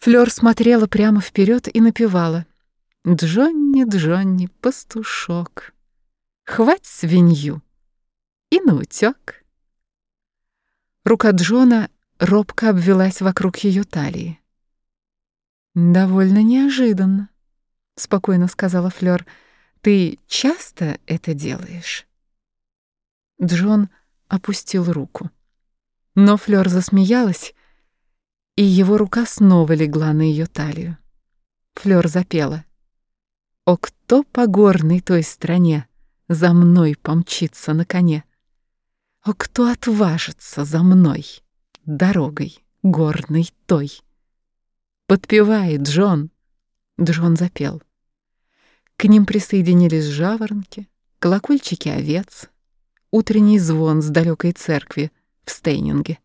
Флёр смотрела прямо вперед и напевала. «Джонни, Джонни, пастушок, хвать свинью и наутёк». Рука Джона робко обвелась вокруг ее талии. «Довольно неожиданно», — спокойно сказала Флёр. «Ты часто это делаешь?» Джон опустил руку. Но Флёр засмеялась и его рука снова легла на ее талию. Флёр запела. «О, кто по горной той стране за мной помчится на коне? О, кто отважится за мной дорогой горной той?» «Подпевай, Джон!» Джон запел. К ним присоединились жаворонки, колокольчики овец, утренний звон с далекой церкви в Стейнинге.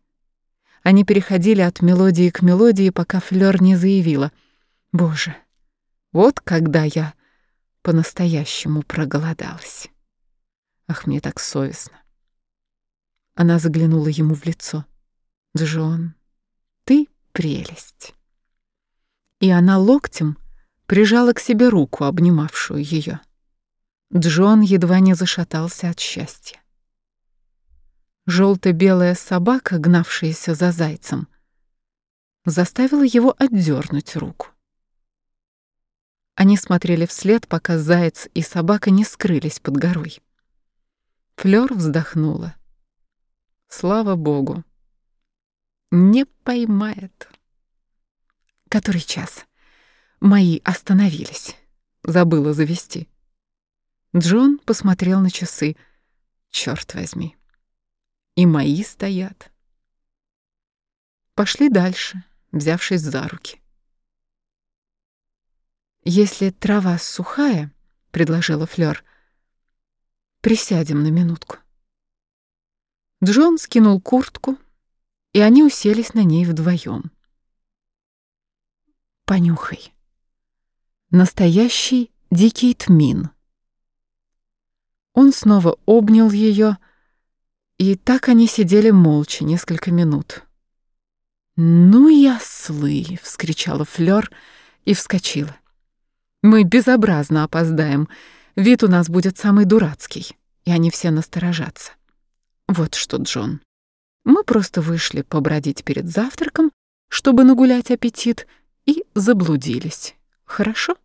Они переходили от мелодии к мелодии, пока Флёр не заявила. «Боже, вот когда я по-настоящему проголодалась. Ах, мне так совестно». Она заглянула ему в лицо. «Джон, ты прелесть». И она локтем прижала к себе руку, обнимавшую ее. Джон едва не зашатался от счастья. Желто-белая собака, гнавшаяся за зайцем, заставила его отдернуть руку. Они смотрели вслед, пока заяц и собака не скрылись под горой. Флёр вздохнула. Слава богу. Не поймает. Который час? Мои остановились. Забыла завести. Джон посмотрел на часы. Черт возьми и мои стоят. Пошли дальше, взявшись за руки. «Если трава сухая, — предложила Флёр, — присядем на минутку». Джон скинул куртку, и они уселись на ней вдвоем. «Понюхай. Настоящий дикий тмин». Он снова обнял ее, — и так они сидели молча несколько минут. «Ну и ослы!» — вскричала Флёр и вскочила. «Мы безобразно опоздаем. Вид у нас будет самый дурацкий, и они все насторожатся. Вот что, Джон, мы просто вышли побродить перед завтраком, чтобы нагулять аппетит, и заблудились. Хорошо?»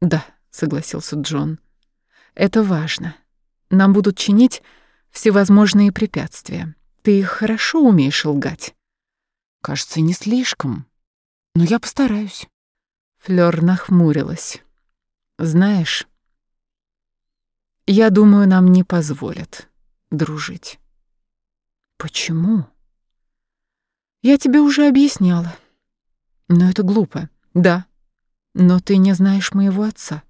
«Да», — согласился Джон. «Это важно. Нам будут чинить всевозможные препятствия. Ты хорошо умеешь лгать? Кажется, не слишком. Но я постараюсь. Флёр нахмурилась. Знаешь, я думаю, нам не позволят дружить. Почему? Я тебе уже объясняла. Но это глупо. Да. Но ты не знаешь моего отца.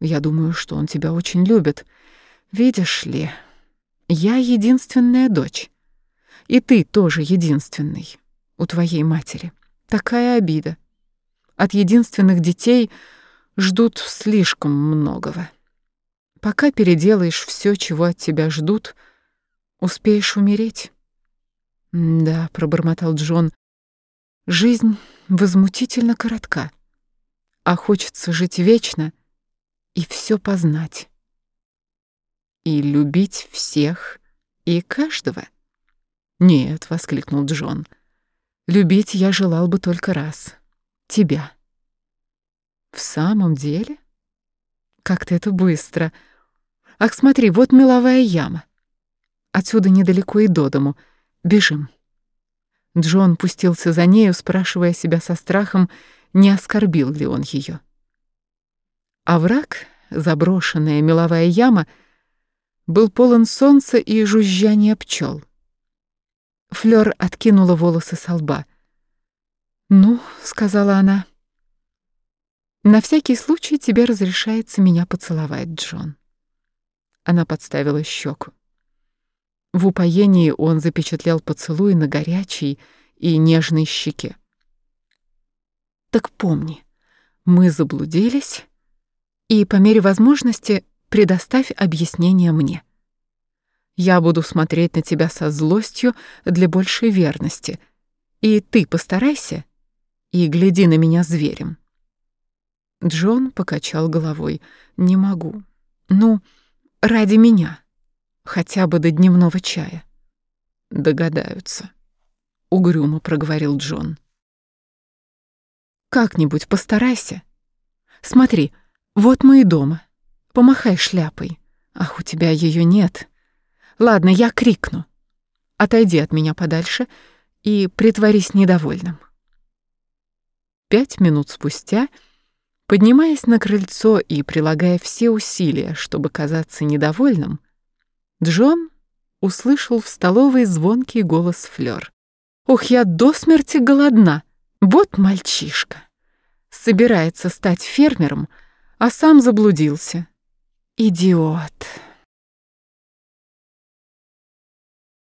Я думаю, что он тебя очень любит. Видишь ли, я единственная дочь. И ты тоже единственный у твоей матери. Такая обида. От единственных детей ждут слишком многого. Пока переделаешь все, чего от тебя ждут, успеешь умереть. Да, пробормотал Джон. Жизнь возмутительно коротка, а хочется жить вечно и все познать и любить всех и каждого? Нет, воскликнул Джон. Любить я желал бы только раз. Тебя. В самом деле? Как-то это быстро. Ах, смотри, вот меловая яма. Отсюда недалеко и до дому. Бежим. Джон пустился за нею, спрашивая себя со страхом, не оскорбил ли он ее. Овраг, заброшенная меловая яма — был полон солнца и жужжания пчел. Флёр откинула волосы со лба. «Ну», — сказала она, — «на всякий случай тебе разрешается меня поцеловать, Джон». Она подставила щеку. В упоении он запечатлел поцелуй на горячей и нежной щеке. «Так помни, мы заблудились, и по мере возможности предоставь объяснение мне. Я буду смотреть на тебя со злостью для большей верности, и ты постарайся и гляди на меня зверем. Джон покачал головой. «Не могу. Ну, ради меня. Хотя бы до дневного чая». «Догадаются», — угрюмо проговорил Джон. «Как-нибудь постарайся. Смотри, вот мы и дома. Помахай шляпой. Ах, у тебя ее нет. Ладно, я крикну. Отойди от меня подальше и притворись недовольным». Пять минут спустя — Поднимаясь на крыльцо и прилагая все усилия, чтобы казаться недовольным, Джон услышал в столовой звонкий голос Флёр. «Ох, я до смерти голодна! Вот мальчишка! Собирается стать фермером, а сам заблудился. Идиот!»